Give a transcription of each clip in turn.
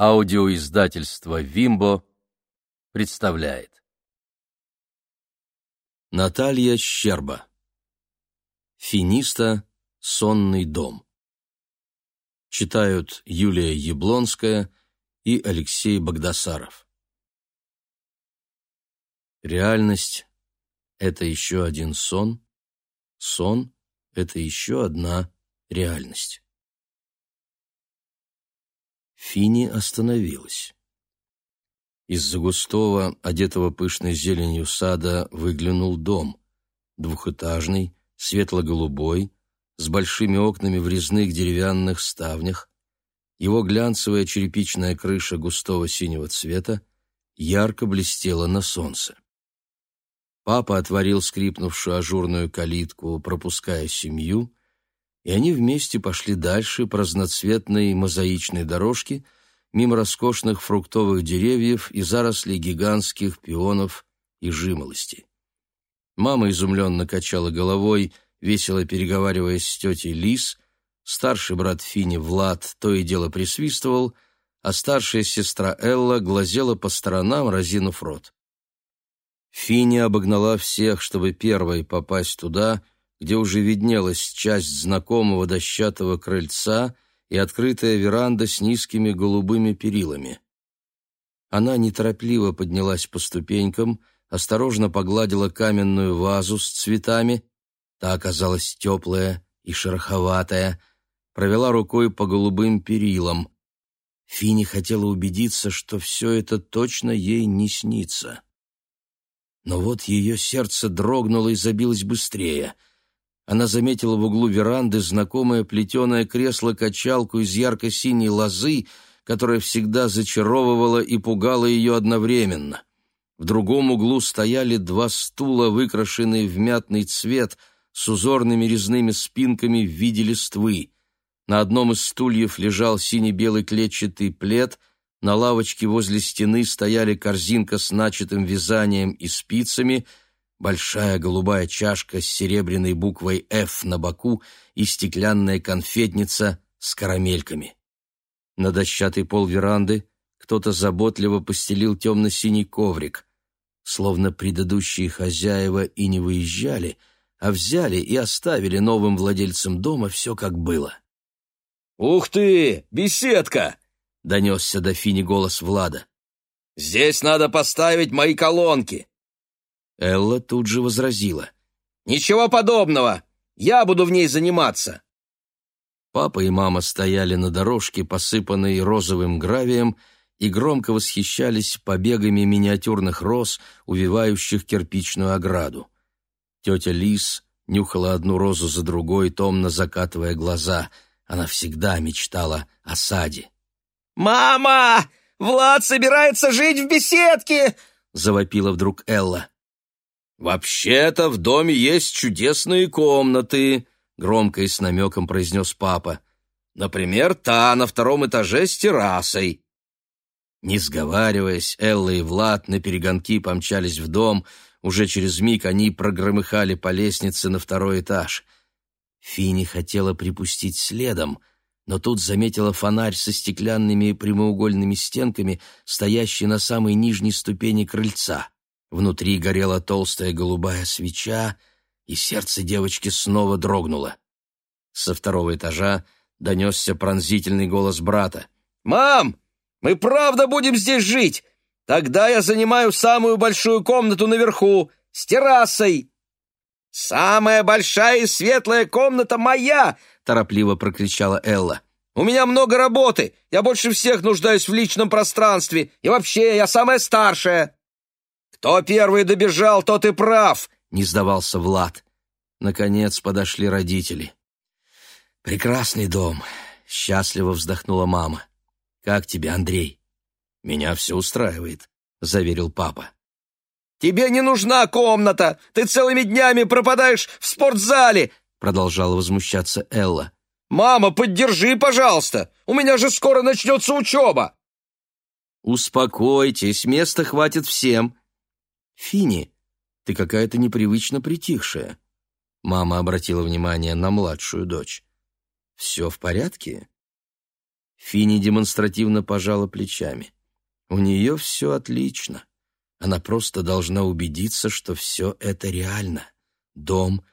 Аудиоиздательство «Вимбо» представляет. Наталья Щерба. Финиста. Сонный дом. Читают Юлия Яблонская и Алексей Богдасаров. Реальность — это еще один сон. Сон — это еще одна реальность. Фини остановилась. Из-за густого, одетого пышной зеленью сада выглянул дом. Двухэтажный, светло-голубой, с большими окнами в резных деревянных ставнях. Его глянцевая черепичная крыша густого синего цвета ярко блестела на солнце. Папа отворил скрипнувшую ажурную калитку, пропуская семью, и они вместе пошли дальше по разноцветной мозаичной дорожке мимо роскошных фруктовых деревьев и зарослей гигантских пионов и жимолости. Мама изумленно качала головой, весело переговариваясь с тетей Лис, старший брат Фини Влад то и дело присвистывал, а старшая сестра Элла глазела по сторонам, разинув рот. Фини обогнала всех, чтобы первой попасть туда — где уже виднелась часть знакомого дощатого крыльца и открытая веранда с низкими голубыми перилами. Она неторопливо поднялась по ступенькам, осторожно погладила каменную вазу с цветами, та оказалась теплая и шероховатая, провела рукой по голубым перилам. Фини хотела убедиться, что все это точно ей не снится. Но вот ее сердце дрогнуло и забилось быстрее — она заметила в углу веранды знакомое плетеное кресло-качалку из ярко-синей лозы, которое всегда зачаровывало и пугало ее одновременно. В другом углу стояли два стула, выкрашенные в мятный цвет, с узорными резными спинками в виде листвы. На одном из стульев лежал сине-белый клетчатый плед, на лавочке возле стены стояли корзинка с начатым вязанием и спицами — большая голубая чашка с серебряной буквой «Ф» на боку и стеклянная конфетница с карамельками. На дощатый пол веранды кто-то заботливо постелил темно-синий коврик. Словно предыдущие хозяева и не выезжали, а взяли и оставили новым владельцам дома все как было. «Ух ты! Беседка!» — донесся до Фини голос Влада. «Здесь надо поставить мои колонки. Элла тут же возразила. «Ничего подобного! Я буду в ней заниматься!» Папа и мама стояли на дорожке, посыпанной розовым гравием, и громко восхищались побегами миниатюрных роз, увивающих кирпичную ограду. Тетя Лис нюхала одну розу за другой, томно закатывая глаза. Она всегда мечтала о саде. «Мама! Влад собирается жить в беседке!» — завопила вдруг Элла. «Вообще-то в доме есть чудесные комнаты», — громко и с намеком произнес папа. «Например, та на втором этаже с террасой». Не сговариваясь, Элла и Влад на перегонки помчались в дом. Уже через миг они прогромыхали по лестнице на второй этаж. Фини хотела припустить следом, но тут заметила фонарь со стеклянными прямоугольными стенками, стоящий на самой нижней ступени крыльца. Внутри горела толстая голубая свеча, и сердце девочки снова дрогнуло. Со второго этажа донесся пронзительный голос брата. «Мам, мы правда будем здесь жить? Тогда я занимаю самую большую комнату наверху, с террасой!» «Самая большая и светлая комната моя!» — торопливо прокричала Элла. «У меня много работы, я больше всех нуждаюсь в личном пространстве, и вообще я самая старшая!» «Кто первый добежал, тот и прав!» — не сдавался Влад. Наконец подошли родители. «Прекрасный дом!» — счастливо вздохнула мама. «Как тебе, Андрей?» «Меня все устраивает», — заверил папа. «Тебе не нужна комната! Ты целыми днями пропадаешь в спортзале!» — продолжала возмущаться Элла. «Мама, поддержи, пожалуйста! У меня же скоро начнется учеба!» «Успокойтесь, места хватит всем!» «Фини, ты какая-то непривычно притихшая». Мама обратила внимание на младшую дочь. «Все в порядке?» Фини демонстративно пожала плечами. У нее все отлично. Она просто должна убедиться, что все это реально. Дом,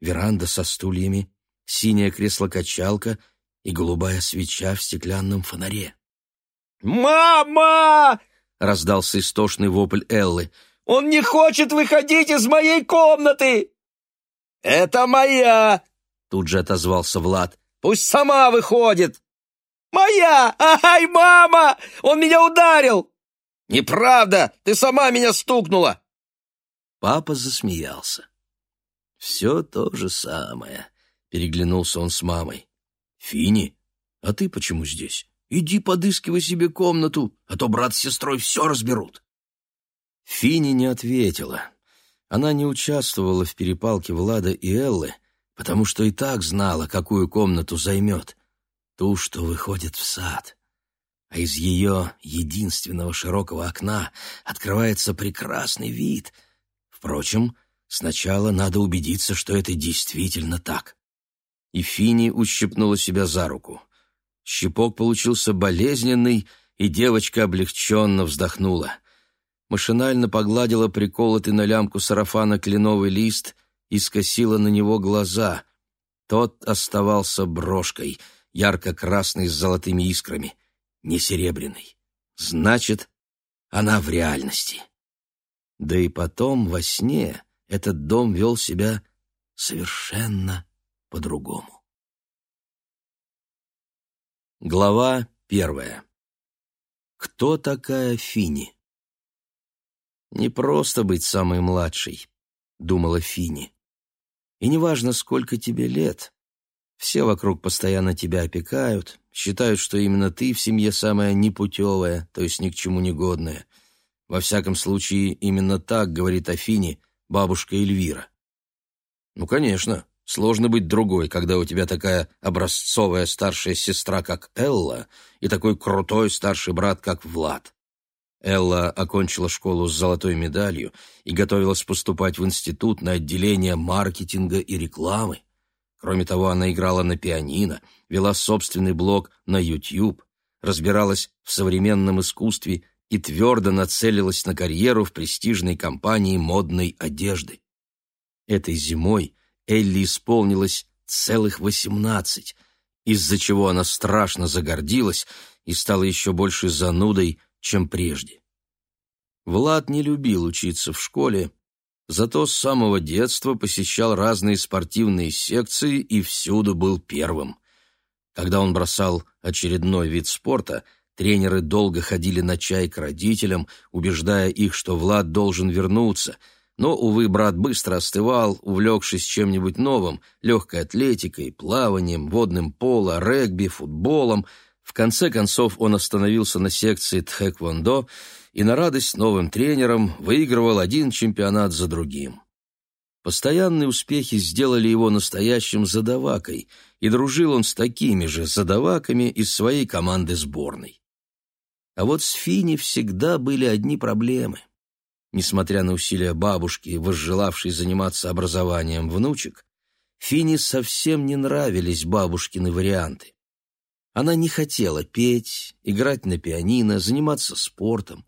веранда со стульями, синее кресло-качалка и голубая свеча в стеклянном фонаре. «Мама!» — раздался истошный вопль Эллы. «Он не хочет выходить из моей комнаты!» «Это моя!» — тут же отозвался Влад. «Пусть сама выходит!» «Моя! Ай, мама! Он меня ударил!» «Неправда! Ты сама меня стукнула!» Папа засмеялся. «Все то же самое», — переглянулся он с мамой. «Фини, а ты почему здесь? Иди подыскивай себе комнату, а то брат с сестрой все разберут». Фини не ответила. Она не участвовала в перепалке Влада и Эллы, потому что и так знала, какую комнату займет. Ту, что выходит в сад а из ее единственного широкого окна открывается прекрасный вид. Впрочем, сначала надо убедиться, что это действительно так. И Фини ущипнула себя за руку. Щипок получился болезненный, и девочка облегченно вздохнула. Машинально погладила приколотый на лямку сарафана кленовый лист и скосила на него глаза. Тот оставался брошкой, ярко-красный с золотыми искрами — не серебряный. Значит, она в реальности. Да и потом во сне этот дом вел себя совершенно по-другому. Глава первая. Кто такая Фини? Не просто быть самой младшей, думала Фини. И неважно, сколько тебе лет, все вокруг постоянно тебя опекают, считают, что именно ты в семье самая непутевая, то есть ни к чему не годная. Во всяком случае, именно так говорит Афине бабушка Эльвира. Ну, конечно, сложно быть другой, когда у тебя такая образцовая старшая сестра, как Элла, и такой крутой старший брат, как Влад. Элла окончила школу с золотой медалью и готовилась поступать в институт на отделение маркетинга и рекламы. Кроме того, она играла на пианино, вела собственный блог на YouTube, разбиралась в современном искусстве и твердо нацелилась на карьеру в престижной компании модной одежды. Этой зимой Элли исполнилось целых восемнадцать, из-за чего она страшно загордилась и стала еще больше занудой, чем прежде. Влад не любил учиться в школе, Зато с самого детства посещал разные спортивные секции и всюду был первым. Когда он бросал очередной вид спорта, тренеры долго ходили на чай к родителям, убеждая их, что Влад должен вернуться. Но, увы, брат быстро остывал, увлекшись чем-нибудь новым, легкой атлетикой, плаванием, водным поло, регби, футболом. В конце концов он остановился на секции тхэквондо и на радость новым тренерам выигрывал один чемпионат за другим. Постоянные успехи сделали его настоящим задавакой, и дружил он с такими же задаваками из своей команды сборной. А вот с Фини всегда были одни проблемы. Несмотря на усилия бабушки, возжелавшей заниматься образованием внучек, Фини совсем не нравились бабушкины варианты. Она не хотела петь, играть на пианино, заниматься спортом.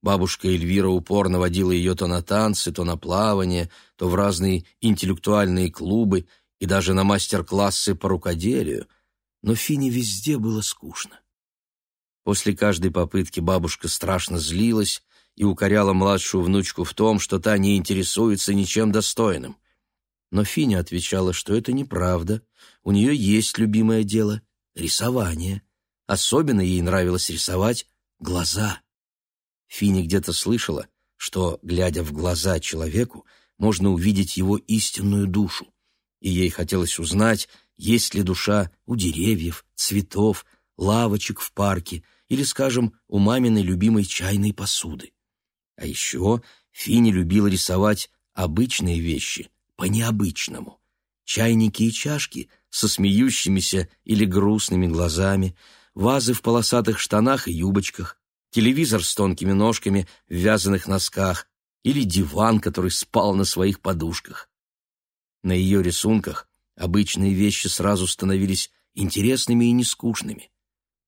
Бабушка Эльвира упорно водила ее то на танцы, то на плавание, то в разные интеллектуальные клубы и даже на мастер-классы по рукоделию, но Фине везде было скучно. После каждой попытки бабушка страшно злилась и укоряла младшую внучку в том, что та не интересуется ничем достойным. Но Финя отвечала, что это неправда, у нее есть любимое дело — рисование. Особенно ей нравилось рисовать глаза — Фини где-то слышала, что, глядя в глаза человеку, можно увидеть его истинную душу, и ей хотелось узнать, есть ли душа у деревьев, цветов, лавочек в парке или, скажем, у маминой любимой чайной посуды. А еще Фини любила рисовать обычные вещи по-необычному. Чайники и чашки со смеющимися или грустными глазами, вазы в полосатых штанах и юбочках, телевизор с тонкими ножками в вязаных носках или диван, который спал на своих подушках. На ее рисунках обычные вещи сразу становились интересными и нескучными.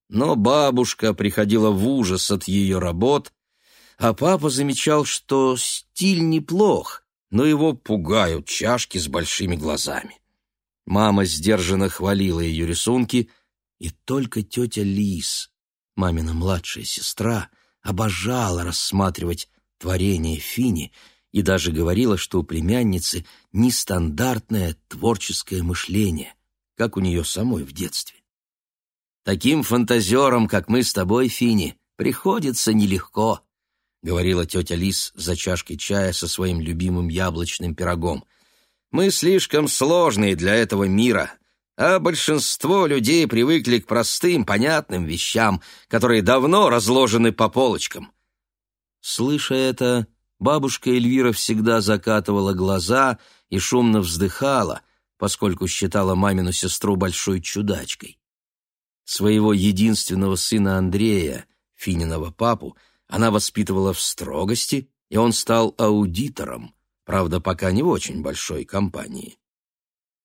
но бабушка приходила в ужас от ее работ, а папа замечал, что стиль неплох, но его пугают чашки с большими глазами. Мама сдержанно хвалила ее рисунки, и только тетя Лис, мамина младшая сестра, обожала рассматривать творение Фини и даже говорила, что у племянницы нестандартное творческое мышление, как у нее самой в детстве. Таким фантазерам, как мы с тобой, Фини, приходится нелегко, говорила тетя Лис за чашкой чая со своим любимым яблочным пирогом. Мы слишком сложные для этого мира, а большинство людей привыкли к простым, понятным вещам, которые давно разложены по полочкам. Слыша это, бабушка Эльвира всегда закатывала глаза и шумно вздыхала, поскольку считала мамину сестру большой чудачкой. Своего единственного сына Андрея, Фининого папу, она воспитывала в строгости, и он стал аудитором, правда, пока не в очень большой компании.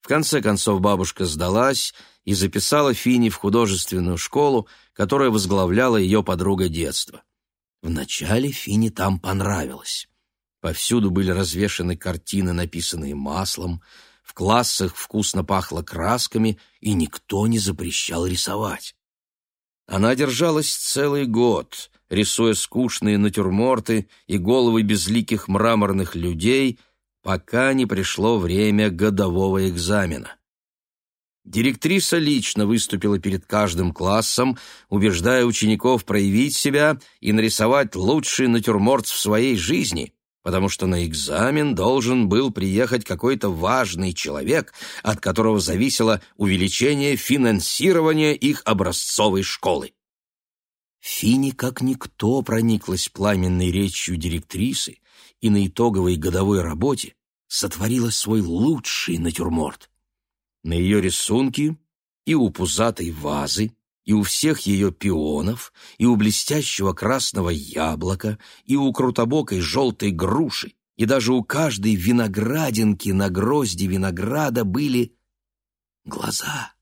В конце концов бабушка сдалась и записала Фини в художественную школу, которая возглавляла ее подруга детства. Вначале Фини там понравилось. Повсюду были развешаны картины, написанные маслом, в классах вкусно пахло красками, и никто не запрещал рисовать. Она держалась целый год, рисуя скучные натюрморты и головы безликих мраморных людей, пока не пришло время годового экзамена. Директриса лично выступила перед каждым классом, убеждая учеников проявить себя и нарисовать лучший натюрморт в своей жизни, потому что на экзамен должен был приехать какой-то важный человек, от которого зависело увеличение финансирования их образцовой школы. Фини как никто прониклась пламенной речью директрисы и на итоговой годовой работе сотворила свой лучший натюрморт. На ее рисунки и у пузатой вазы, и у всех ее пионов, и у блестящего красного яблока, и у крутобокой желтой груши, и даже у каждой виноградинки на грозди винограда были глаза.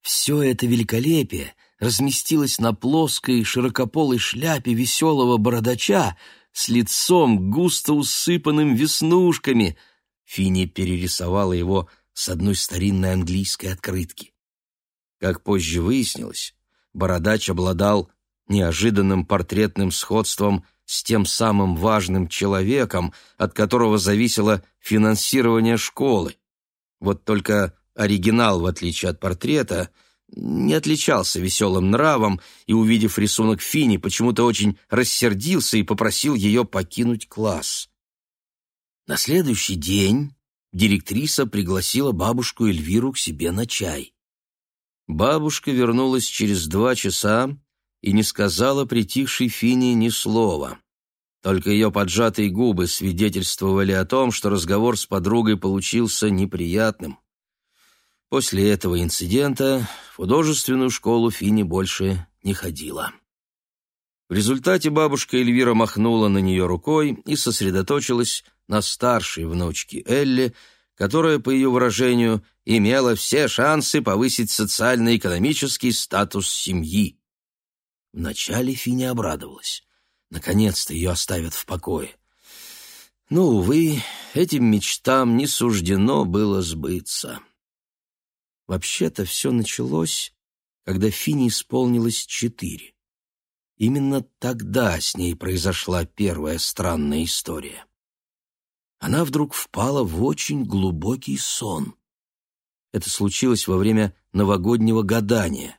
Все это великолепие разместилось на плоской широкополой шляпе веселого бородача с лицом густо усыпанным веснушками. Фини перерисовала его с одной старинной английской открытки. Как позже выяснилось, Бородач обладал неожиданным портретным сходством с тем самым важным человеком, от которого зависело финансирование школы. Вот только оригинал, в отличие от портрета, не отличался веселым нравом и, увидев рисунок Фини, почему-то очень рассердился и попросил ее покинуть класс. На следующий день директриса пригласила бабушку Эльвиру к себе на чай. Бабушка вернулась через два часа и не сказала притихшей Фине ни слова. Только ее поджатые губы свидетельствовали о том, что разговор с подругой получился неприятным. После этого инцидента в художественную школу Фини больше не ходила. В результате бабушка Эльвира махнула на нее рукой и сосредоточилась на старшей внучке Элле, которая, по ее выражению, имела все шансы повысить социально-экономический статус семьи. Вначале Финя обрадовалась. Наконец-то ее оставят в покое. Но, увы, этим мечтам не суждено было сбыться. Вообще-то все началось, когда Фине исполнилось четыре. Именно тогда с ней произошла первая странная история она вдруг впала в очень глубокий сон. Это случилось во время новогоднего гадания.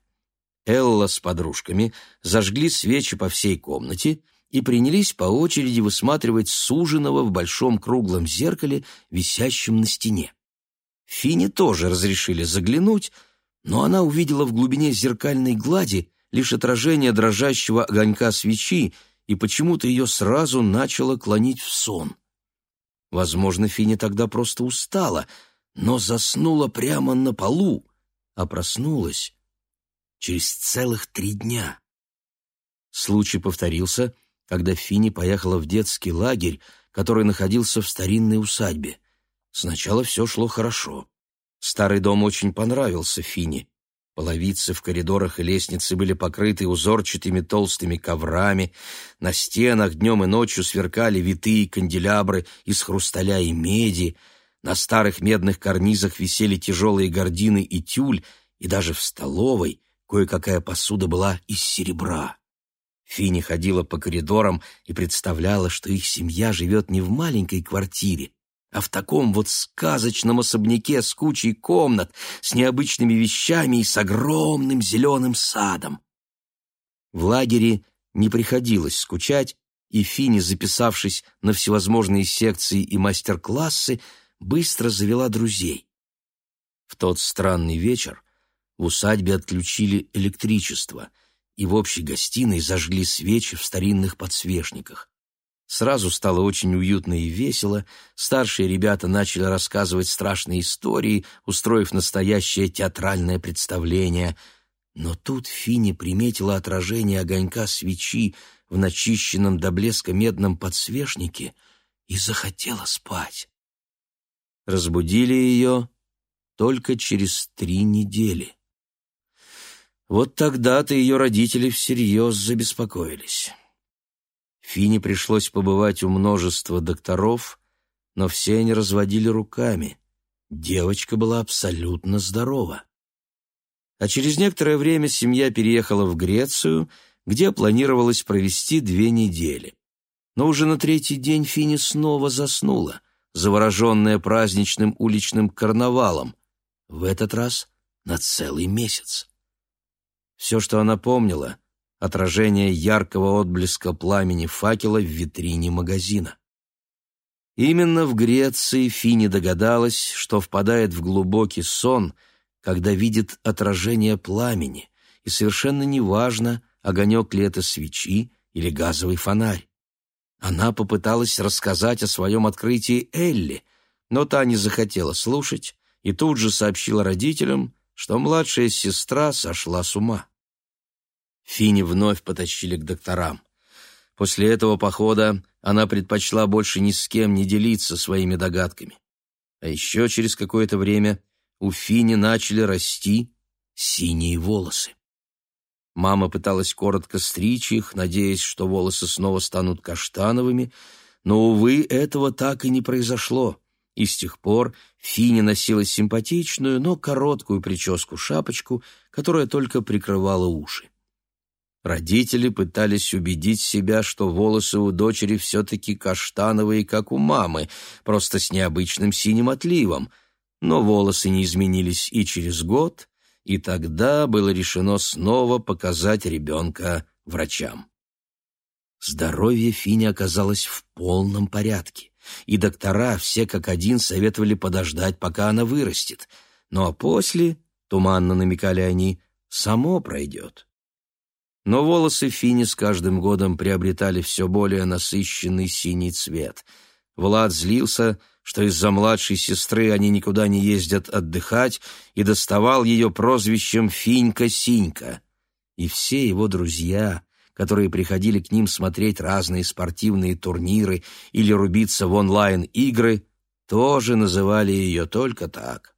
Элла с подружками зажгли свечи по всей комнате и принялись по очереди высматривать суженого в большом круглом зеркале, висящем на стене. Фине тоже разрешили заглянуть, но она увидела в глубине зеркальной глади лишь отражение дрожащего огонька свечи, и почему-то ее сразу начало клонить в сон. Возможно, Финя тогда просто устала, но заснула прямо на полу, а проснулась через целых три дня. Случай повторился, когда Фини поехала в детский лагерь, который находился в старинной усадьбе. Сначала все шло хорошо. Старый дом очень понравился Фине. Половицы в коридорах и лестнице были покрыты узорчатыми толстыми коврами, на стенах днем и ночью сверкали витые канделябры из хрусталя и меди, на старых медных карнизах висели тяжелые гардины и тюль, и даже в столовой кое-какая посуда была из серебра. Фини ходила по коридорам и представляла, что их семья живет не в маленькой квартире, а в таком вот сказочном особняке с кучей комнат, с необычными вещами и с огромным зеленым садом. В лагере не приходилось скучать, и Фини, записавшись на всевозможные секции и мастер-классы, быстро завела друзей. В тот странный вечер в усадьбе отключили электричество, и в общей гостиной зажгли свечи в старинных подсвечниках. Сразу стало очень уютно и весело, старшие ребята начали рассказывать страшные истории, устроив настоящее театральное представление. Но тут Фини приметила отражение огонька свечи в начищенном до блеска медном подсвечнике и захотела спать. Разбудили ее только через три недели. Вот тогда-то ее родители всерьез забеспокоились. Фине пришлось побывать у множества докторов, но все они разводили руками. Девочка была абсолютно здорова. А через некоторое время семья переехала в Грецию, где планировалось провести две недели. Но уже на третий день Фини снова заснула, завороженная праздничным уличным карнавалом, в этот раз на целый месяц. Все, что она помнила, отражение яркого отблеска пламени факела в витрине магазина. Именно в Греции Фини догадалась, что впадает в глубокий сон, когда видит отражение пламени, и совершенно неважно, огонек ли это свечи или газовый фонарь. Она попыталась рассказать о своем открытии Элли, но та не захотела слушать и тут же сообщила родителям, что младшая сестра сошла с ума. Фини вновь потащили к докторам. После этого похода она предпочла больше ни с кем не делиться своими догадками. А еще через какое-то время у Фини начали расти синие волосы. Мама пыталась коротко стричь их, надеясь, что волосы снова станут каштановыми, но, увы, этого так и не произошло, и с тех пор Фини носила симпатичную, но короткую прическу-шапочку, которая только прикрывала уши. Родители пытались убедить себя, что волосы у дочери все-таки каштановые, как у мамы, просто с необычным синим отливом. Но волосы не изменились и через год, и тогда было решено снова показать ребенка врачам. Здоровье Фини оказалось в полном порядке, и доктора все как один советовали подождать, пока она вырастет. Ну а после, туманно намекали они, само пройдет. Но волосы Фини с каждым годом приобретали все более насыщенный синий цвет. Влад злился, что из-за младшей сестры они никуда не ездят отдыхать, и доставал ее прозвищем «Финька-Синька». И все его друзья, которые приходили к ним смотреть разные спортивные турниры или рубиться в онлайн-игры, тоже называли ее только так.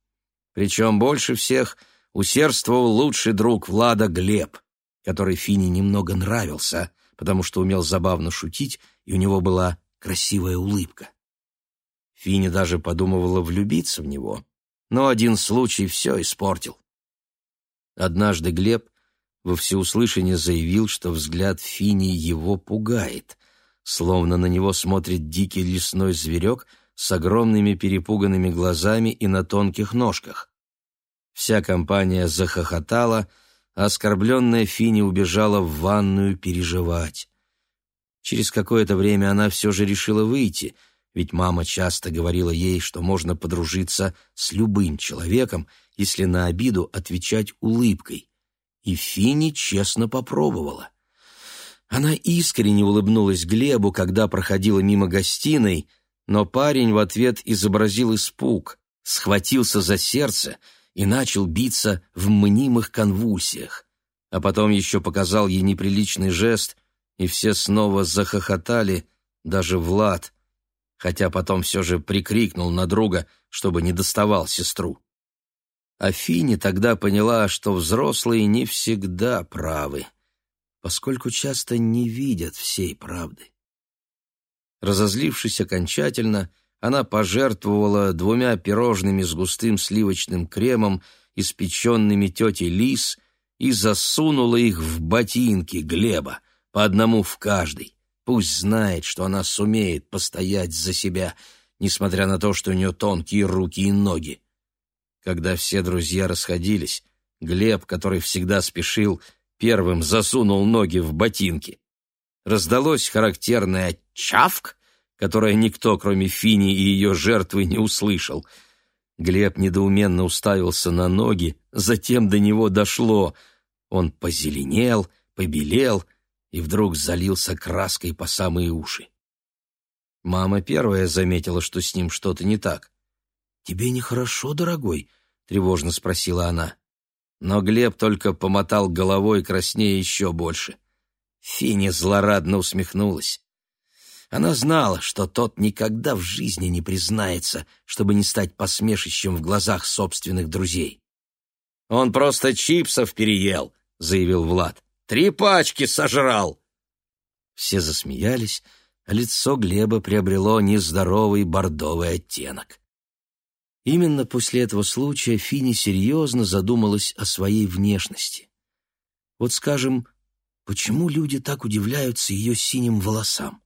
Причем больше всех усердствовал лучший друг Влада Глеб — который Фине немного нравился, потому что умел забавно шутить, и у него была красивая улыбка. Фине даже подумывала влюбиться в него, но один случай все испортил. Однажды Глеб во всеуслышание заявил, что взгляд Фини его пугает, словно на него смотрит дикий лесной зверек с огромными перепуганными глазами и на тонких ножках. Вся компания захохотала — оскорбленная Фини убежала в ванную переживать. Через какое-то время она все же решила выйти, ведь мама часто говорила ей, что можно подружиться с любым человеком, если на обиду отвечать улыбкой. И Фини честно попробовала. Она искренне улыбнулась Глебу, когда проходила мимо гостиной, но парень в ответ изобразил испуг, схватился за сердце — и начал биться в мнимых конвульсиях. А потом еще показал ей неприличный жест, и все снова захохотали, даже Влад, хотя потом все же прикрикнул на друга, чтобы не доставал сестру. А Фини тогда поняла, что взрослые не всегда правы, поскольку часто не видят всей правды. Разозлившись окончательно, она пожертвовала двумя пирожными с густым сливочным кремом, испеченными тетей Лис, и засунула их в ботинки Глеба, по одному в каждый. Пусть знает, что она сумеет постоять за себя, несмотря на то, что у нее тонкие руки и ноги. Когда все друзья расходились, Глеб, который всегда спешил, первым засунул ноги в ботинки. Раздалось характерное «чавк», которое никто, кроме Фини и ее жертвы, не услышал. Глеб недоуменно уставился на ноги, затем до него дошло. Он позеленел, побелел и вдруг залился краской по самые уши. Мама первая заметила, что с ним что-то не так. «Тебе нехорошо, дорогой?» — тревожно спросила она. Но Глеб только помотал головой, краснея еще больше. Финя злорадно усмехнулась. Она знала, что тот никогда в жизни не признается, чтобы не стать посмешищем в глазах собственных друзей. «Он просто чипсов переел», — заявил Влад. «Три пачки сожрал!» Все засмеялись, а лицо Глеба приобрело нездоровый бордовый оттенок. Именно после этого случая Фини серьезно задумалась о своей внешности. Вот, скажем, почему люди так удивляются ее синим волосам?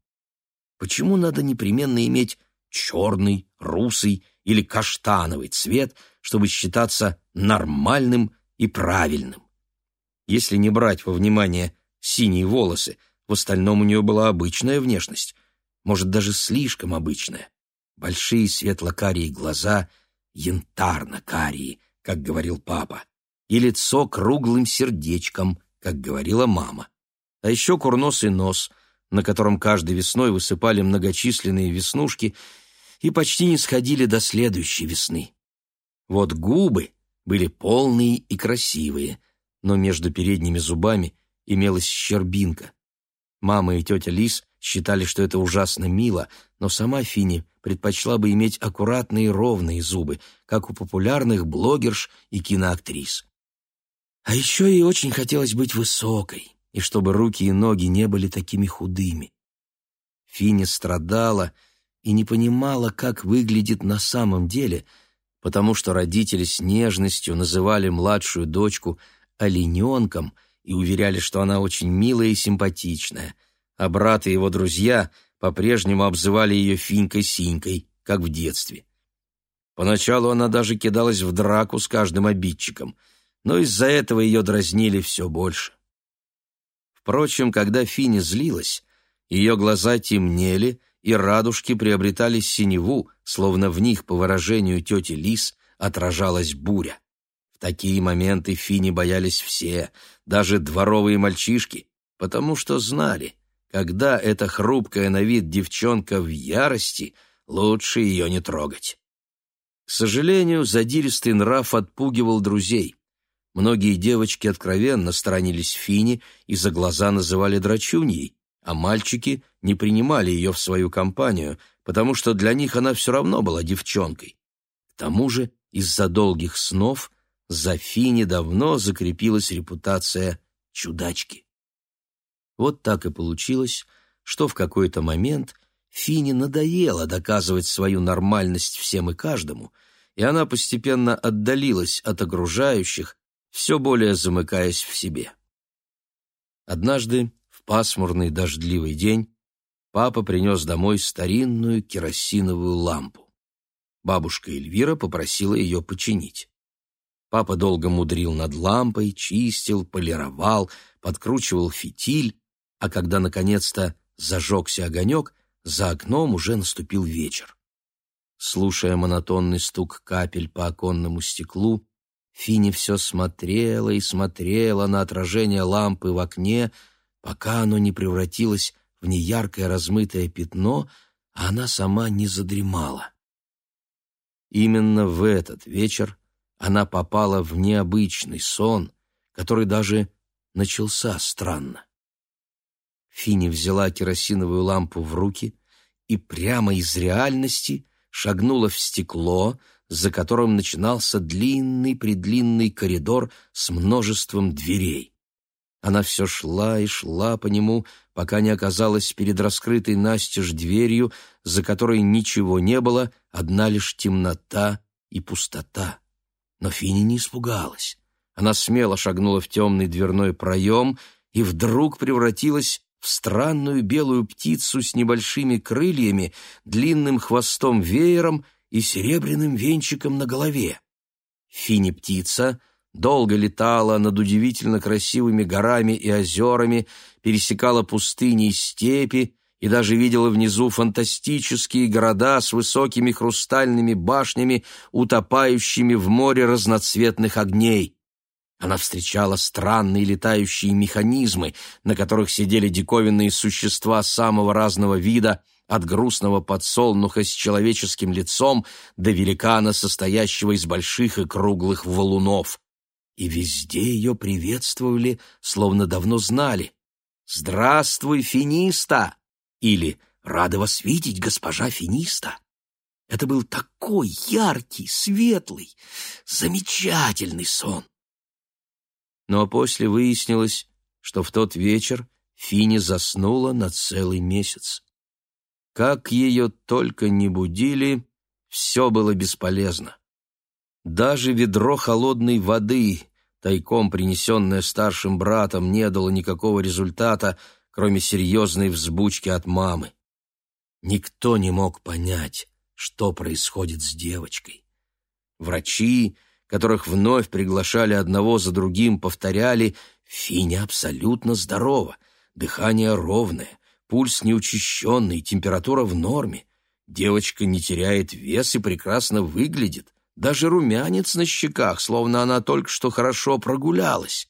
Почему надо непременно иметь черный, русый или каштановый цвет, чтобы считаться нормальным и правильным? Если не брать во внимание синие волосы, в остальном у нее была обычная внешность, может, даже слишком обычная. Большие светло-карие глаза, янтарно-карие, как говорил папа, и лицо круглым сердечком, как говорила мама. А еще курносый нос, на котором каждой весной высыпали многочисленные веснушки и почти не сходили до следующей весны. Вот губы были полные и красивые, но между передними зубами имелась щербинка. Мама и тетя Лис считали, что это ужасно мило, но сама Фини предпочла бы иметь аккуратные ровные зубы, как у популярных блогерш и киноактрис. А еще ей очень хотелось быть высокой, и чтобы руки и ноги не были такими худыми. Фини страдала и не понимала, как выглядит на самом деле, потому что родители с нежностью называли младшую дочку олененком и уверяли, что она очень милая и симпатичная, а брат и его друзья по-прежнему обзывали ее Финькой-Синькой, как в детстве. Поначалу она даже кидалась в драку с каждым обидчиком, но из-за этого ее дразнили все больше. Впрочем, когда Фини злилась, ее глаза темнели, и радужки приобретали синеву, словно в них, по выражению тети Лис, отражалась буря. В такие моменты Фини боялись все, даже дворовые мальчишки, потому что знали, когда эта хрупкая на вид девчонка в ярости, лучше ее не трогать. К сожалению, задиристый нрав отпугивал друзей. Многие девочки откровенно сторонились Фини и за глаза называли драчуньей, а мальчики не принимали ее в свою компанию, потому что для них она все равно была девчонкой. К тому же из-за долгих снов за Фини давно закрепилась репутация чудачки. Вот так и получилось, что в какой-то момент Фине надоело доказывать свою нормальность всем и каждому, и она постепенно отдалилась от окружающих, все более замыкаясь в себе. Однажды, в пасмурный дождливый день, папа принес домой старинную керосиновую лампу. Бабушка Эльвира попросила ее починить. Папа долго мудрил над лампой, чистил, полировал, подкручивал фитиль, а когда наконец-то зажегся огонек, за окном уже наступил вечер. Слушая монотонный стук капель по оконному стеклу, Фини все смотрела и смотрела на отражение лампы в окне, пока оно не превратилось в неяркое размытое пятно, а она сама не задремала. Именно в этот вечер она попала в необычный сон, который даже начался странно. Фини взяла керосиновую лампу в руки и прямо из реальности шагнула в стекло, за которым начинался длинный-предлинный коридор с множеством дверей. Она все шла и шла по нему, пока не оказалась перед раскрытой настежь дверью, за которой ничего не было, одна лишь темнота и пустота. Но Фини не испугалась. Она смело шагнула в темный дверной проем и вдруг превратилась в странную белую птицу с небольшими крыльями, длинным хвостом-веером и серебряным венчиком на голове. Фини-птица долго летала над удивительно красивыми горами и озерами, пересекала пустыни и степи и даже видела внизу фантастические города с высокими хрустальными башнями, утопающими в море разноцветных огней. Она встречала странные летающие механизмы, на которых сидели диковинные существа самого разного вида, от грустного подсолнуха с человеческим лицом до великана, состоящего из больших и круглых валунов. И везде ее приветствовали, словно давно знали. «Здравствуй, финиста!» или «Рада вас видеть, госпожа финиста!» Это был такой яркий, светлый, замечательный сон. Но после выяснилось, что в тот вечер Фини заснула на целый месяц. Как ее только не будили, все было бесполезно. Даже ведро холодной воды, тайком принесенное старшим братом, не дало никакого результата, кроме серьезной взбучки от мамы. Никто не мог понять, что происходит с девочкой. Врачи, которых вновь приглашали одного за другим, повторяли «Финя абсолютно здорова, дыхание ровное, пульс неучащенный, температура в норме, девочка не теряет вес и прекрасно выглядит, даже румянец на щеках, словно она только что хорошо прогулялась».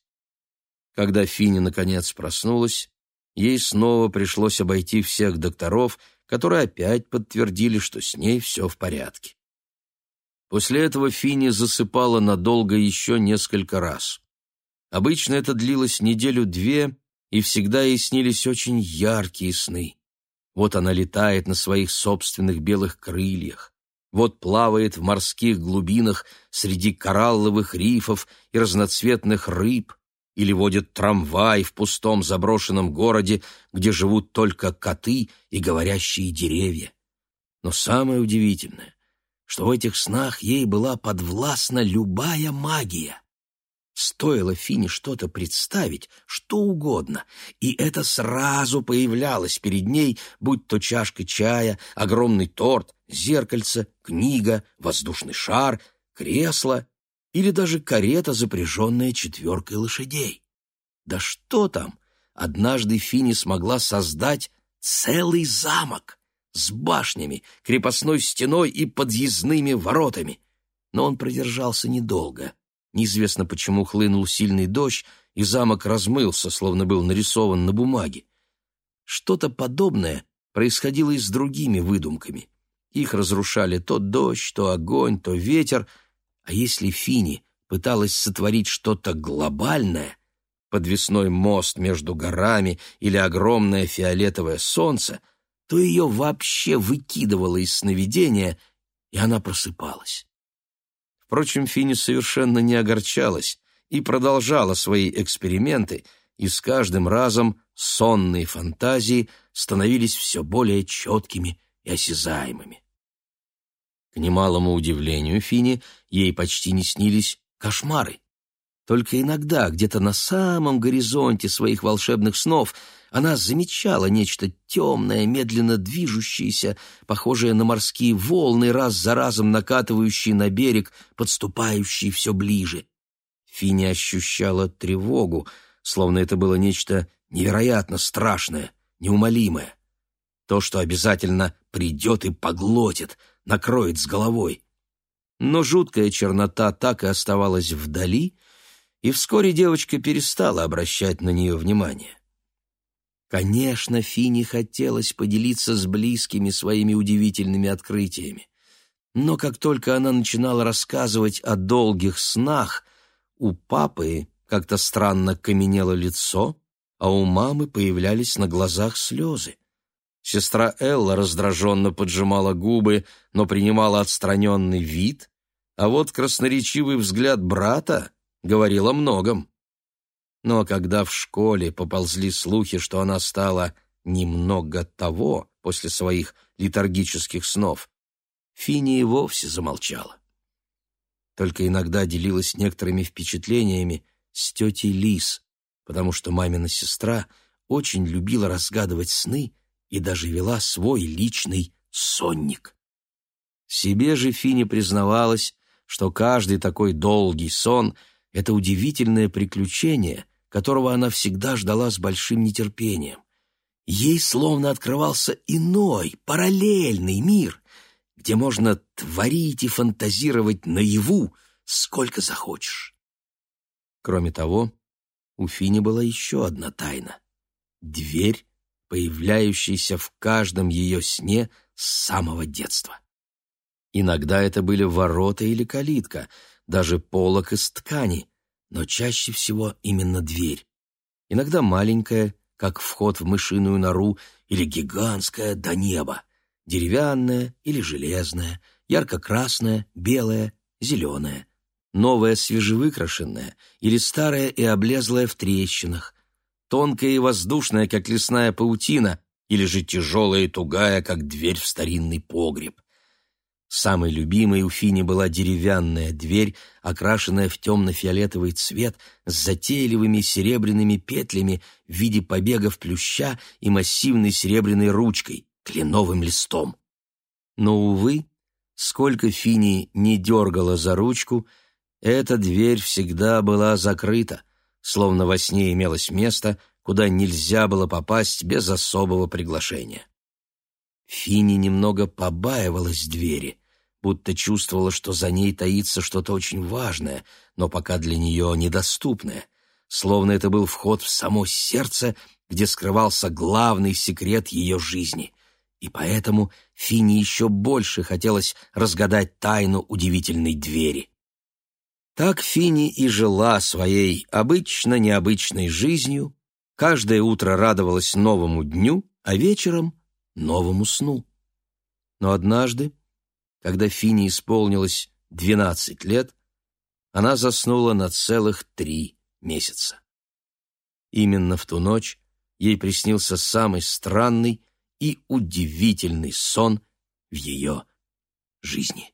Когда Финя наконец проснулась, ей снова пришлось обойти всех докторов, которые опять подтвердили, что с ней все в порядке. После этого Фини засыпала надолго еще несколько раз. Обычно это длилось неделю-две, и всегда ей снились очень яркие сны. Вот она летает на своих собственных белых крыльях, вот плавает в морских глубинах среди коралловых рифов и разноцветных рыб, или водит трамвай в пустом заброшенном городе, где живут только коты и говорящие деревья. Но самое удивительное, что в этих снах ей была подвластна любая магия. Стоило Фине что-то представить, что угодно, и это сразу появлялось перед ней, будь то чашка чая, огромный торт, зеркальце, книга, воздушный шар, кресло или даже карета, запряженная четверкой лошадей. Да что там! Однажды Фини смогла создать целый замок с башнями, крепостной стеной и подъездными воротами. Но он продержался недолго. Неизвестно почему хлынул сильный дождь, и замок размылся, словно был нарисован на бумаге. Что-то подобное происходило и с другими выдумками. Их разрушали то дождь, то огонь, то ветер. А если Фини пыталась сотворить что-то глобальное, подвесной мост между горами или огромное фиолетовое солнце, то ее вообще выкидывало из сновидения, и она просыпалась. Впрочем, Фини совершенно не огорчалась и продолжала свои эксперименты, и с каждым разом сонные фантазии становились все более четкими и осязаемыми. К немалому удивлению Фини ей почти не снились кошмары. Только иногда, где-то на самом горизонте своих волшебных снов, она замечала нечто темное, медленно движущееся, похожее на морские волны, раз за разом накатывающие на берег, подступающие все ближе. Фини ощущала тревогу, словно это было нечто невероятно страшное, неумолимое. То, что обязательно придет и поглотит, накроет с головой. Но жуткая чернота так и оставалась вдали — и вскоре девочка перестала обращать на нее внимание. Конечно, Фине хотелось поделиться с близкими своими удивительными открытиями. Но как только она начинала рассказывать о долгих снах, у папы как-то странно каменело лицо, а у мамы появлялись на глазах слезы. Сестра Элла раздраженно поджимала губы, но принимала отстраненный вид, а вот красноречивый взгляд брата говорил о многом. Но когда в школе поползли слухи, что она стала немного того после своих литургических снов, Фини и вовсе замолчала. Только иногда делилась некоторыми впечатлениями с тетей Лис, потому что мамина сестра очень любила разгадывать сны и даже вела свой личный сонник. Себе же Фини признавалась, что каждый такой долгий сон — это удивительное приключение, которого она всегда ждала с большим нетерпением. Ей словно открывался иной, параллельный мир, где можно творить и фантазировать наяву, сколько захочешь. Кроме того, у Фини была еще одна тайна — дверь, появляющаяся в каждом ее сне с самого детства. Иногда это были ворота или калитка, даже полок из ткани, но чаще всего именно дверь. Иногда маленькая, как вход в мышиную нору, или гигантская до неба, деревянная или железная, ярко-красная, белая, зеленая, новая свежевыкрашенная или старая и облезлая в трещинах, тонкая и воздушная, как лесная паутина, или же тяжелая и тугая, как дверь в старинный погреб. Самой любимой у Фини была деревянная дверь, окрашенная в темно-фиолетовый цвет с затейливыми серебряными петлями в виде побегов плюща и массивной серебряной ручкой, кленовым листом. Но, увы, сколько Фини не дергала за ручку, эта дверь всегда была закрыта, словно во сне имелось место, куда нельзя было попасть без особого приглашения. Фини немного побаивалась двери, будто чувствовала, что за ней таится что-то очень важное, но пока для нее недоступное, словно это был вход в само сердце, где скрывался главный секрет ее жизни. И поэтому Фини еще больше хотелось разгадать тайну удивительной двери. Так Фини и жила своей обычно необычной жизнью, каждое утро радовалась новому дню, а вечером новому сну. Но однажды, когда Фине исполнилось двенадцать лет, она заснула на целых три месяца. Именно в ту ночь ей приснился самый странный и удивительный сон в ее жизни.